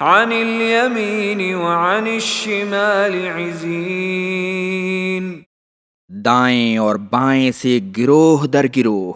عن اليمين وعن الشمال عزين. دائیں اور بائیں سے گروہ در گروہ